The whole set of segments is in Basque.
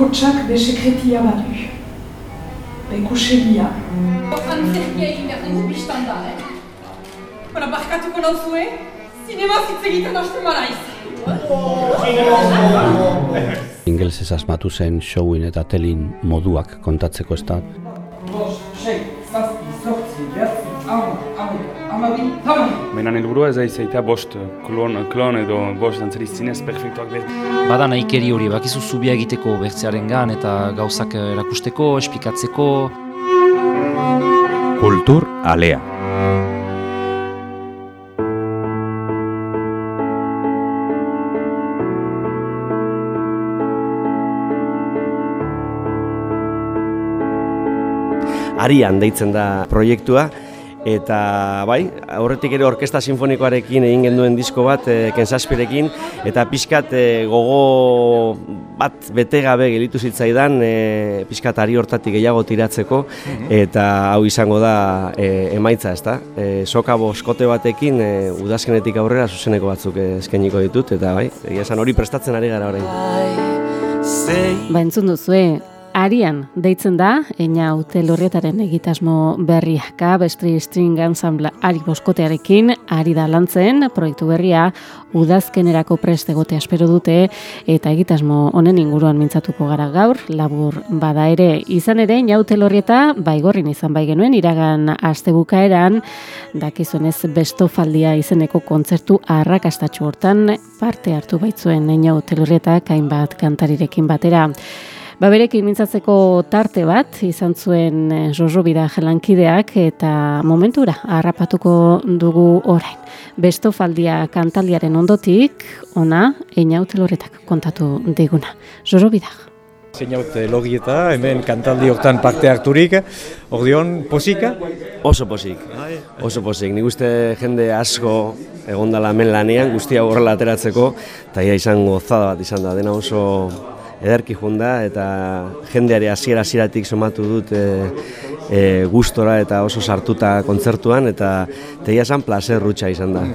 bakotsak be sekretia badu. Be kusegia. Antzerkia egin behar dugu biztan da, eh? Bara, barkatuko nauzue, zinema zitz egiten hasten maraiz. Ingelesez asmatu zen showin eta telin moduak kontatzeko ez da. Menan helburua ez da izaita bost klon, klon edo bost dantzari zinez perfektuak behar. Bada nahikeri hori, bakizu zubia egiteko bertzearen gan eta gauzak erakusteko, esplikatzeko. Kultur alea. Arian deitzen da proiektua eta bai, aurretik ere orkesta sinfonikoarekin egin genduen disko bat e, Kensaspirekin eta pixkat e, gogo bat bete gabe gelitu zitzaidan e, pixkat ari hortatik gehiago tiratzeko eta hau izango da e, emaitza, ezta? E, soka boskote batekin e, udazkenetik aurrera zuzeneko batzuk e, eskainiko ditut eta bai, egia esan hori prestatzen ari gara orain. Ba entzun duzue, Arian deitzen da, eina hotel egitasmo berria Cabestri String Ensemble ari boskotearekin, ari da lantzen, proiektu berria, udazkenerako prest egote espero dute, eta egitasmo honen inguruan mintzatuko gara gaur, labur bada ere, izan ere, eina hotel baigorrin izan bai genuen, iragan astebukaeran, dakizunez bestofaldia izeneko kontzertu arrakastatxu hortan, parte hartu baitzuen eina hotel horrietak, hainbat kantarirekin batera. Ba berekin mintzatzeko tarte bat izan zuen eh, Jojo Bida jelankideak eta momentura harrapatuko dugu orain. Bestofaldia kantaldiaren ondotik ona einauteloretak kontatu diguna. Jojo Bida. Zeinaut logieta, hemen kantaldi hortan parte harturik, ordeon, posika? Oso posik, oso posik. Nik uste jende asko egondala hemen lanean, guztia horrela ateratzeko, eta ia izan gozada bat izan da, dena oso ederki junda eta jendeare hasiera hasieratik somatu dut e, e, gustora eta oso sartuta kontzertuan eta teia esan placer rutsa izan da.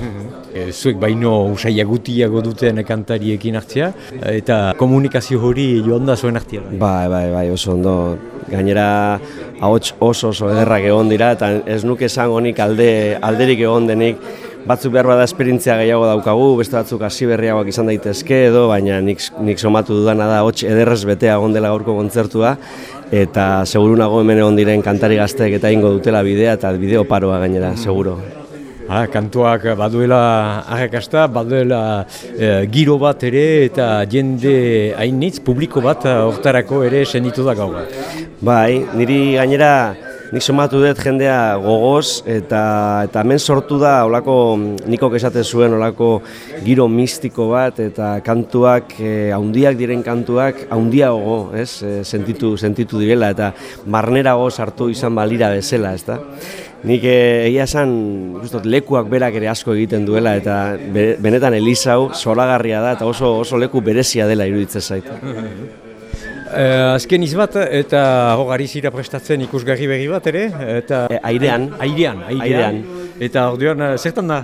E, zuek baino usaila gutiago duten kantariekin hartzea eta komunikazio hori joan da zuen hartzea. Bai, bai, bai, oso ondo. Gainera ahots oso oso ederrak egon dira eta ez nuke esan honik alde, alderik egon denik batzuk behar bada esperientzia gehiago daukagu, beste batzuk hasi berriagoak izan daitezke edo, baina nik, nik somatu dudana da hots ederrez betea gondela gaurko kontzertua eta seguru nago hemen egon diren kantari gazteek eta ingo dutela bidea eta bideo paroa gainera, seguro. Ha, kantuak baduela arrakasta, baduela e, giro bat ere eta jende hainitz, publiko bat hortarako ere senditu da gaur. Bai, niri gainera nik somatu dut jendea gogoz eta eta hemen sortu da olako niko esate zuen olako giro mistiko bat eta kantuak e, haundiak diren kantuak haundiago, ez? E, sentitu sentitu direla eta marnerago sartu izan balira bezala, ezta? Nik eh, egia esan, gustot, lekuak berak ere asko egiten duela eta benetan Elisau zoragarria da eta oso oso leku berezia dela iruditzen zait. Uh, azken izbat eta hogari zira prestatzen ikusgarri berri bat ere? Eta, e, airean. Airean, airean. Eta orduan, uh, zertan da?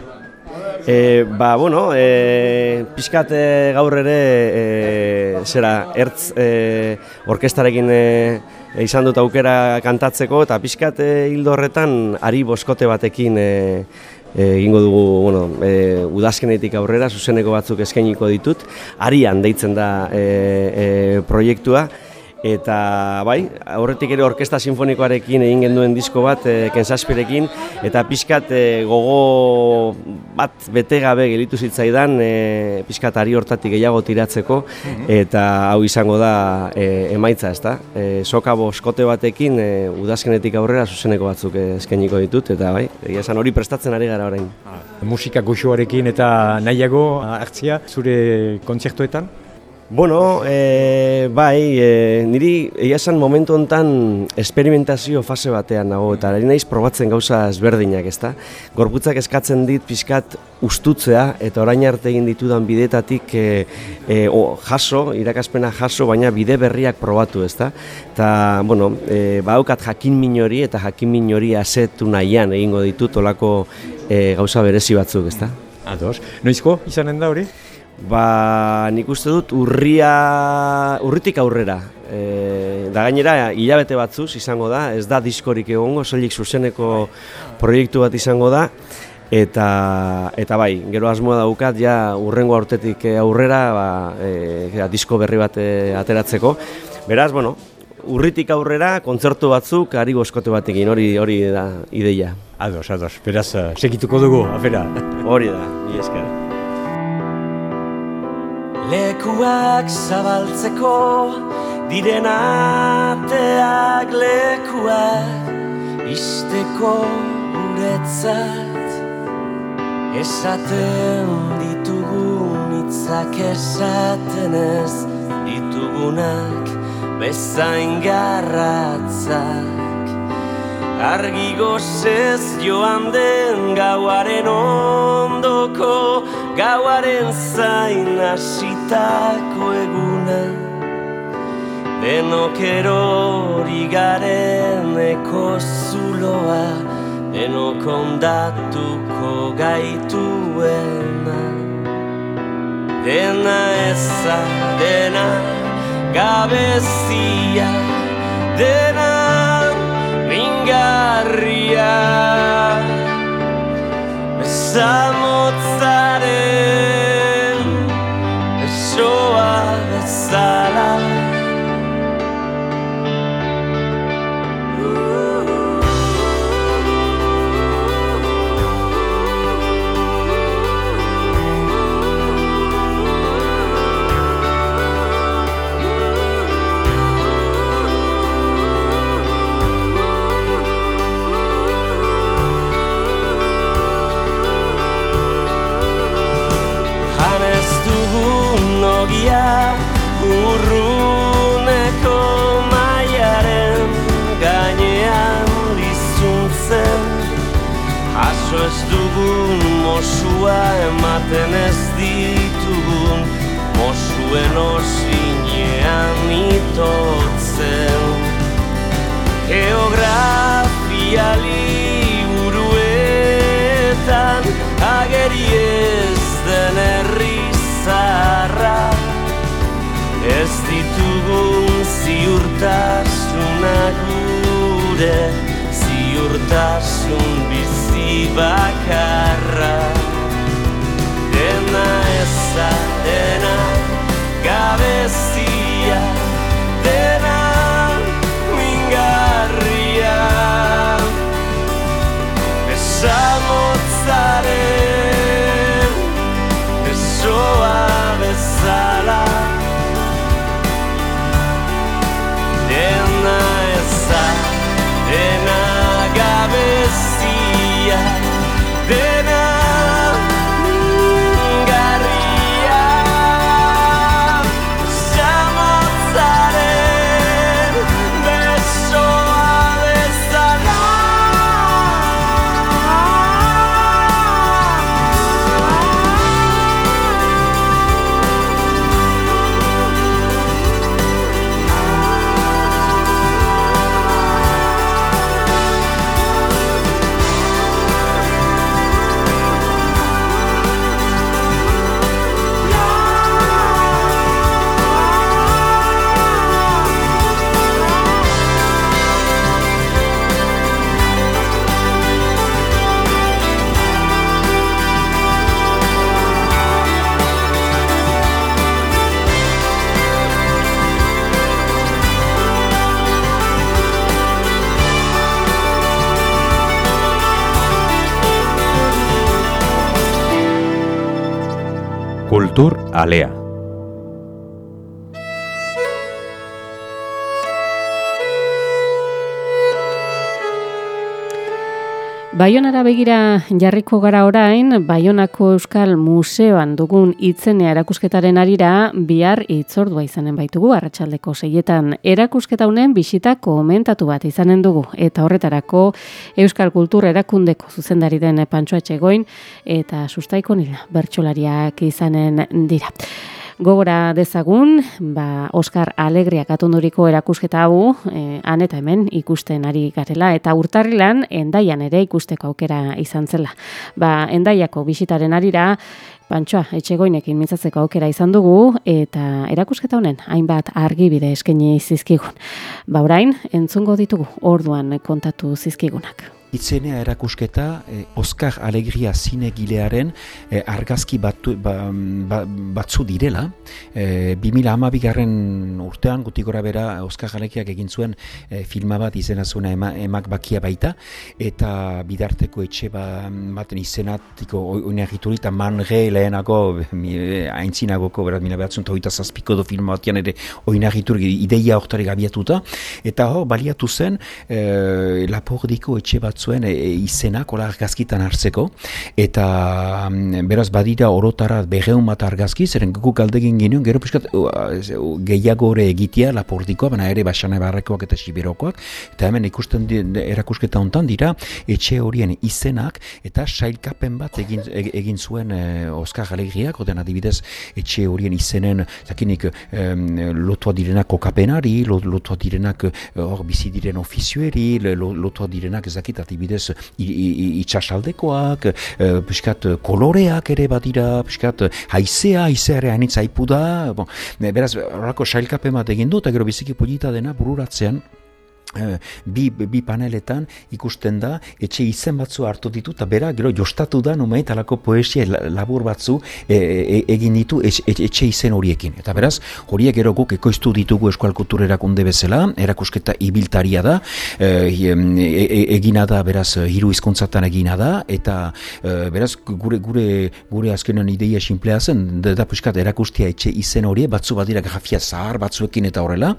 E, ba, bueno, e, pixkat e, gaur ere e, zera, ertz e, orkestarekin e, izan dut aukera kantatzeko eta pixkat e, hildo horretan ari boskote batekin e, egingo dugu bueno, e, udazkenetik aurrera, zuzeneko batzuk eskainiko ditut, arian deitzen da e, e, proiektua, eta bai, aurretik ere orkesta sinfonikoarekin egin genduen disko bat e, Kensaspirekin eta pixkat e, gogo bat bete gabe gelitu zitzaidan e, pixkat ari hortatik gehiago tiratzeko mhm. eta hau izango da e, emaitza ezta. E, soka boskote batekin e, udazkenetik aurrera zuzeneko batzuk eskainiko ditut eta bai, egia esan hori prestatzen ari gara orain. Musika goxoarekin eta nahiago hartzia zure kontzertuetan? Bueno, e, bai, e, niri egia esan momentu hontan esperimentazio fase batean nago eta ari naiz probatzen gauza ezberdinak, ezta? Gorputzak eskatzen dit pixkat ustutzea eta orain arte egin ditudan bidetatik e, e, o, jaso, irakaspena jaso, baina bide berriak probatu, ezta? Eta, bueno, e, baukat jakin minori eta jakin minori asetu nahian egingo ditut olako e, gauza berezi batzuk, ezta? Ados. Noizko izanen da hori? Ba, nik uste dut urria, urritik aurrera. E, da gainera, hilabete batzuz izango da, ez da diskorik egongo, soilik zuzeneko proiektu bat izango da. Eta, eta bai, gero asmoa daukat, ja urrengo aurtetik aurrera, ba, e, disko berri bat e, ateratzeko. Beraz, bueno, urritik aurrera, kontzertu batzuk, ari goskote batekin, hori hori da ideia. Ados, ados, beraz, segituko dugu, afera. Hori da, ni esker. Lekuak zabaltzeko diren ateak lekuak isteko guretzat. Esaten ditugun hitzak esaten ez ditugunak bezain garratzak Argi gozez joan den gauaren ondoko Gauaren zain asitako eguna. Denok erori garen eko zuloa Denok ondatuko gaituena. Dena eza, dena gabezia Dena mingarria Besamotzaren Esoa bezala ematen ez ditugun mosuen osinean itotzen. Geografia liburuetan ageri ez den herri zaharra. Ez ditugun ziurtasunak gure Ziurtasun bizi bakarra Dena eza, Kultur Alea. Baionara begira jarriko gara orain, Baionako Euskal Museoan dugun itzenea erakusketaren arira bihar itzordua izanen baitugu arratsaldeko seietan. Erakusketa honen bisita komentatu bat izanen dugu eta horretarako Euskal Kultur erakundeko zuzendari den Pantsoa Etxegoin eta sustaiko nila bertsolariak izanen dira. Gogora dezagun, ba, Oskar Alegriak atonduriko erakusketa hau, e, han eta hemen ikusten ari garela, eta urtarrilan endaian ere ikusteko aukera izan zela. Ba, endaiako bisitaren arira, Pantsoa, etxegoinekin mintzatzeko aukera izan dugu, eta erakusketa honen, hainbat argibide eskaini zizkigun. Ba, orain, entzungo ditugu, orduan kontatu zizkigunak. Itzenea erakusketa eh, Oskar Alegria zinegilearen eh, argazki batu, ba, ba, batzu direla. Eh, 2000 garren urtean, gutik gora bera, Oskar Alegriak egin zuen eh, filma bat izena zuena ema, emak bakia baita, eta bidarteko etxe ba, baten izenatiko oinarrituri, eta man ge lehenako, haintzinagoko, beraz, mila behatzen, eta zazpiko do filma batian ere oinarrituri ideia hortarik abiatuta, eta hor, baliatu zen, eh, lapordiko etxe bat zuen e, e, izenak ola argazkitan hartzeko eta mm, beraz badira orotara berreun bat argazki zeren guk aldegin ginen gero piskat gehiago ere egitea lapordikoa baina ere basana barrekoak eta siberokoak eta hemen ikusten di, erakusketa hontan dira etxe horien izenak eta sailkapen bat egin, e, egin zuen e, Oskar Galegriak oden adibidez etxe horien izenen zakinik e, lotua direnak kokapenari lotua direnak hor bizi diren ofizioeri lotua direnak ezakitat adibidez itxasaldekoak, e, piskat koloreak ere badira, piskat haizea, haizea ere hainitza aipu da, bon, beraz, horako sailkapen bat egin du, eta gero biziki polita dena bururatzean, bi, bi paneletan ikusten da etxe izen batzu hartu ditu eta bera gero jostatu da numeit alako poesia labur batzu e, e, egin ditu etxe, izen horiekin. Eta beraz horiek gero guk ekoiztu ditugu eskual kultur erakunde bezala erakusketa ibiltaria da e, e, egina da beraz hiru hizkuntzatan egina da eta beraz gure gure gure azkenen ideia sinplea zen da, puskat erakustia etxe izen horie batzu badira grafia zahar batzuekin eta horrela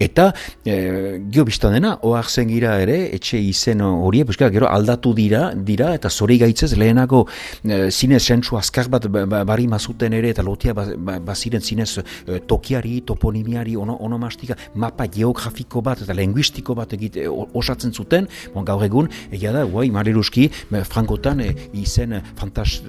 eta e, gio dena, oak zen gira ere, etxe izen hori, buska, gero aldatu dira, dira eta zori gaitzez lehenako e, zinez sentsu azkar bat ba, ba, bari mazuten ere, eta lotia ba, ba, baziren zinez e, tokiari, toponimiari, ono, onomastika, mapa geografiko bat eta linguistiko bat egite osatzen zuten, bon, gaur egun, egia da, guai, mariruski, frankotan e, izen fantas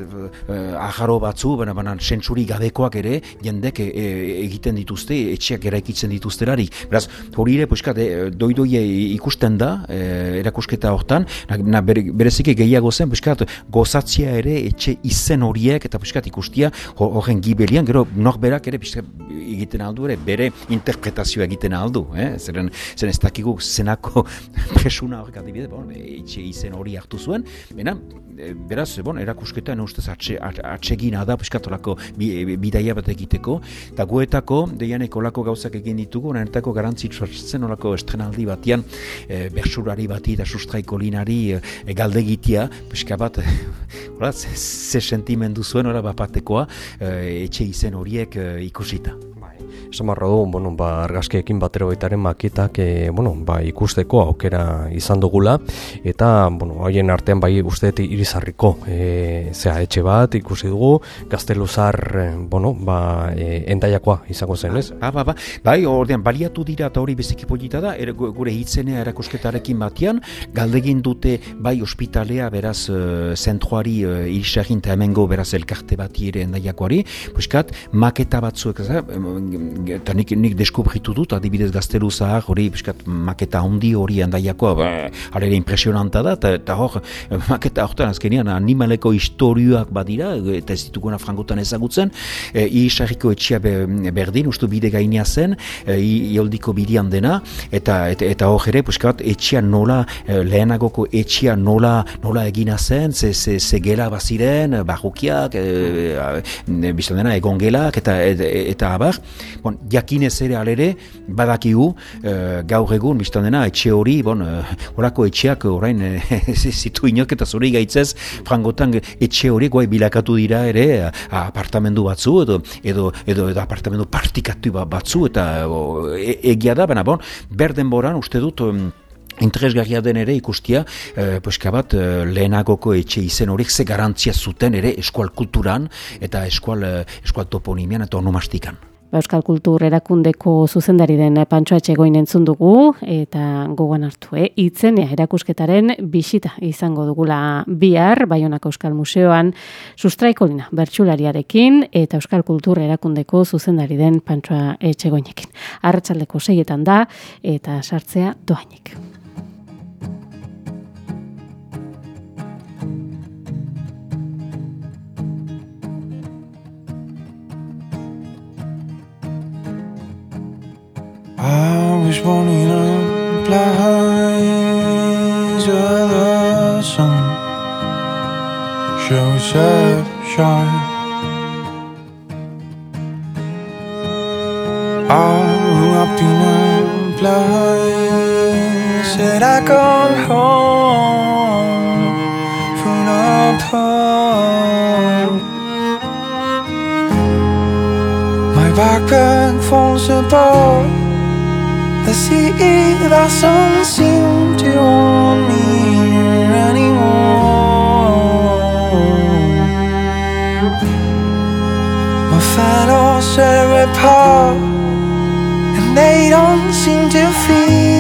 aharo batzu, baina baina sentsuri gabekoak ere, jendek egiten dituzte, etxeak eraikitzen dituzterari. Beraz, hori ere, puxka, doidoi ikusten da e, erakusketa hortan, na, bereziki gehiago zen, buskat, gozatzia ere etxe izen horiek eta buskat ikustia horren gibelian, gero norberak ere buskat, egiten aldu ere, bere interpretazioa egiten aldu, eh? zeren, zen ez dakigu zenako presuna horrek adibide, bon, etxe izen hori hartu zuen, bena, e, beraz, bon, erakusketa ustez atxe, atsegina da, piskatolako bidaia bat egiteko, eta goetako, deianek olako gauzak egin ditugu, nahentako garantzitsu zen olako estrenaldi bat batian e, bersurari bati eta sustraiko linari e, galdegitia, peska bat, ze, ze sentimendu zuen, ora bapatekoa, e, etxe izen horiek e, ikusita. Samarra du, bueno, ba, argazkiekin batero baitaren maketak e, bueno, ba, ikusteko aukera izan dugula. Eta bueno, haien artean bai uste irizarriko e, zea etxe bat ikusi dugu. Gazteluzar e, bueno, ba, e, endaiakoa izango zen, ez? Ba, ba, ba, bai, ordean, baliatu dira eta hori beziki polita da, er, gure hitzenea erakusketarekin batian, galdegin dute bai ospitalea beraz uh, zentruari uh, irisagin eta hemengo beraz elkarte bati ere endaiakoari, puskat, maketa batzuek, eta nik, nik deskubritu dut, adibidez gaztelu zahar, hori piskat, maketa handi hori handaiakoa, ba, ere impresionanta da, eta hor, maketa horretan azkenean animaleko historioak badira, eta ez dituguna frangotan ezagutzen, e, isarriko etxia berdin, ustu bide gainia zen, e, ioldiko bidian dena, eta eta, eta hor ere, piskat, etxia nola, e, lehenagoko etxia nola, nola egina zen, ze, ze, ze gela baziren, barrukiak, e, e, biztan dena, egon gelak, eta, eta, eta abar, bon, jakinez ere alere, badakigu, e, gaur egun, biztan dena, etxe hori, bon, horako etxeak orain e, zitu inok eta zuri gaitzez, frangotan etxe hori guai bilakatu dira ere, apartamendu batzu, edo, edo, edo, edo apartamendu partikatu batzu, eta e, egia da, baina bon, berden boran, uste dut, Interesgarria den ere ikustia, e, bat, lehenagoko etxe izen horiek ze garantzia zuten ere eskual kulturan eta eskual, eskual toponimian eta onomastikan. Ba, Euskal Kultur erakundeko zuzendari den Pantsoa Etxegoin entzun dugu eta gogoan hartu, eh? Itzenea erakusketaren bisita izango dugula bihar Baionako Euskal Museoan sustraikolina bertsulariarekin eta Euskal Kultur erakundeko zuzendari den Pantsoa Etxegoinekin. Arratsaldeko seietan da eta sartzea doainik. I was born in a place where the sun shows up shine. I grew up in a place that I call home full of hope. My backpack falls apart. The sea doesn't seem to want me here anymore. My fellows are apart, and they don't seem to fear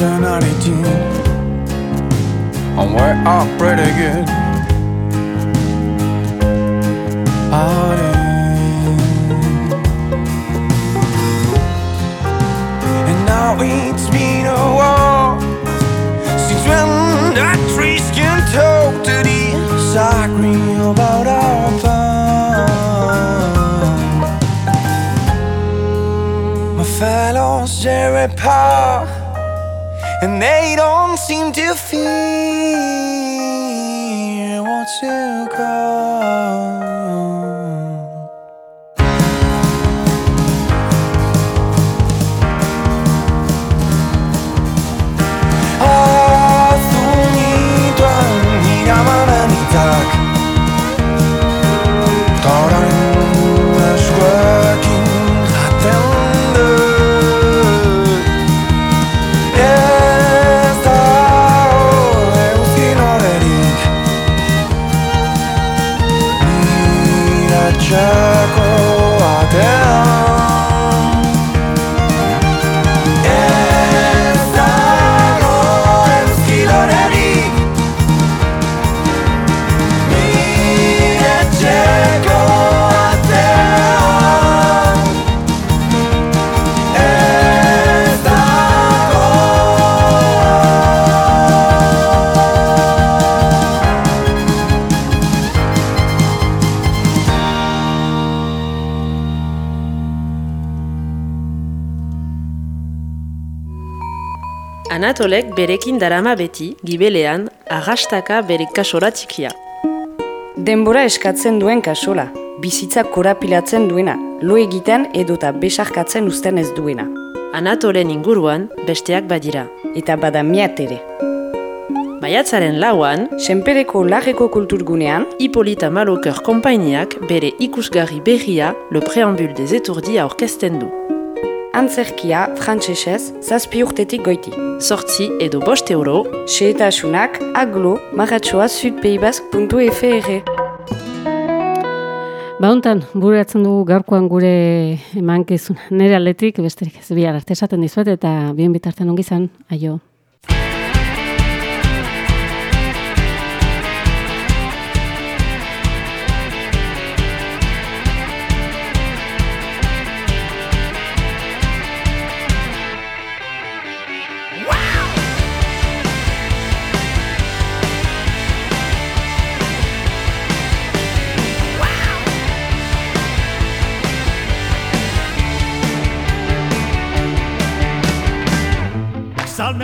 Is And we're up pretty good. Out And now it's been a while Since when the trees can talk to the disagree about our plan. My fellows they're apart And they don't seem to fear what's to Anatolek berekin darama beti, gibelean, agastaka bere kasora txikia. Denbora eskatzen duen kasola, bizitza korapilatzen duena, lo egiten edota besarkatzen uzten ez duena. Anatolen inguruan besteak badira. Eta bada miat ere. Maiatzaren lauan, Senpereko lageko kulturgunean, Hippolyta Maloker konpainiak bere ikusgarri berria Le Préambule des Étourdis aurkezten du. Antzerkia frantsesez zazpi urtetik goiti. Sortzi edo bost euro, Xehetasunak aglo maratsoa sudpeibask.fr Bauntan, buratzen dugu gaurkoan gure emankizun. Nere aletik, besterik ez bihar arte esaten dizuet eta bien bitartean ongi izan, aio.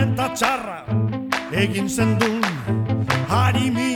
eta txarra egin zendun harimi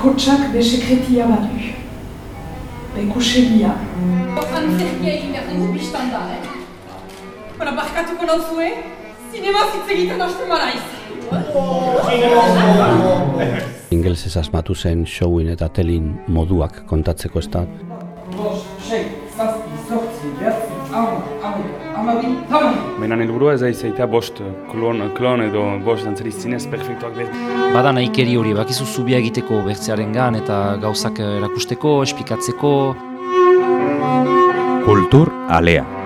bakotsak be sekretia badu. Bekusegia. Antzerkia egin behar dugu biztan da, eh? Bara, barkatuko nauzue, zinema zitz egiten hastu mara Ingelzez asmatu zen showin eta telin moduak kontatzeko ez da. Bost, sei, zazpi, zortzi, behatzi, Menan helburua ez da izaita bost klon, klon edo bost dantzari zinez perfektuak lez. Bada nahikeri hori, bakizu zubia egiteko bertzearen gan eta gauzak erakusteko, espikatzeko. Kultur alea.